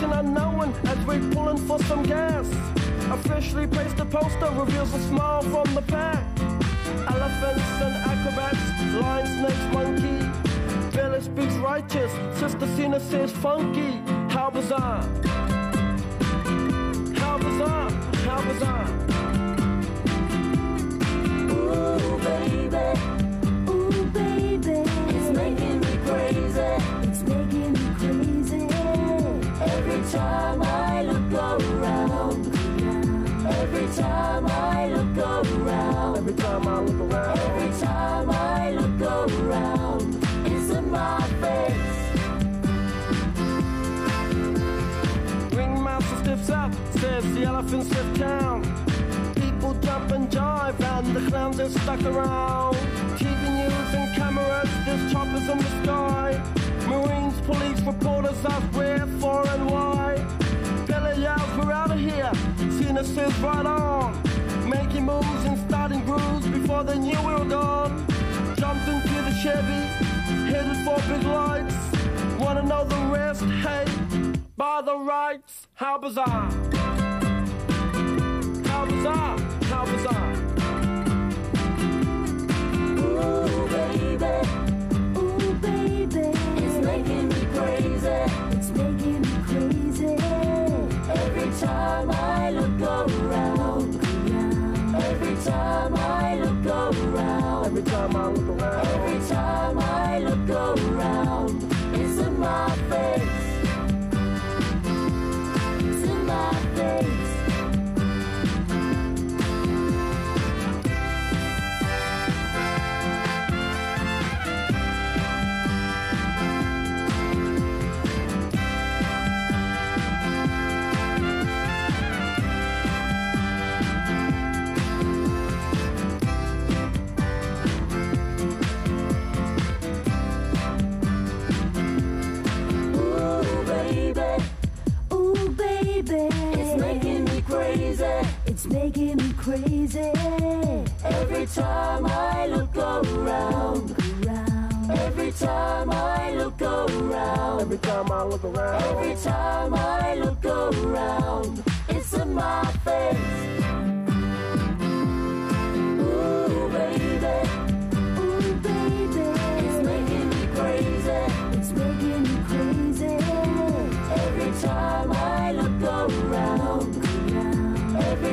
Destination unknown as we're pulling for some gas. Officially placed a poster reveals a smile from the pack. Elephants and acrobats, lion, snakes, monkey. Village speaks righteous, Sister Cena says funky. How bizarre! Time I look around. Every time I look around, Every time I look around. It's in my face. Ringmaster stiffs up, says the elephants lift town. People jump and jive, and the clowns are stuck around. TV news and cameras, there's choppers in the sky. Marines, police, reporters ask where, Says, right on. Making moves and starting grooves before the new were gone. Jumped into the Chevy, headed for big lights. Wanna know the rest? Hey, by the rights, how bizarre! How bizarre! How bizarre! Time I look around. Every time I look around, Every time I look around. In my It's making me crazy. Every time I look around. Every time I look around. every time I look around, Every time I look around. It's my face.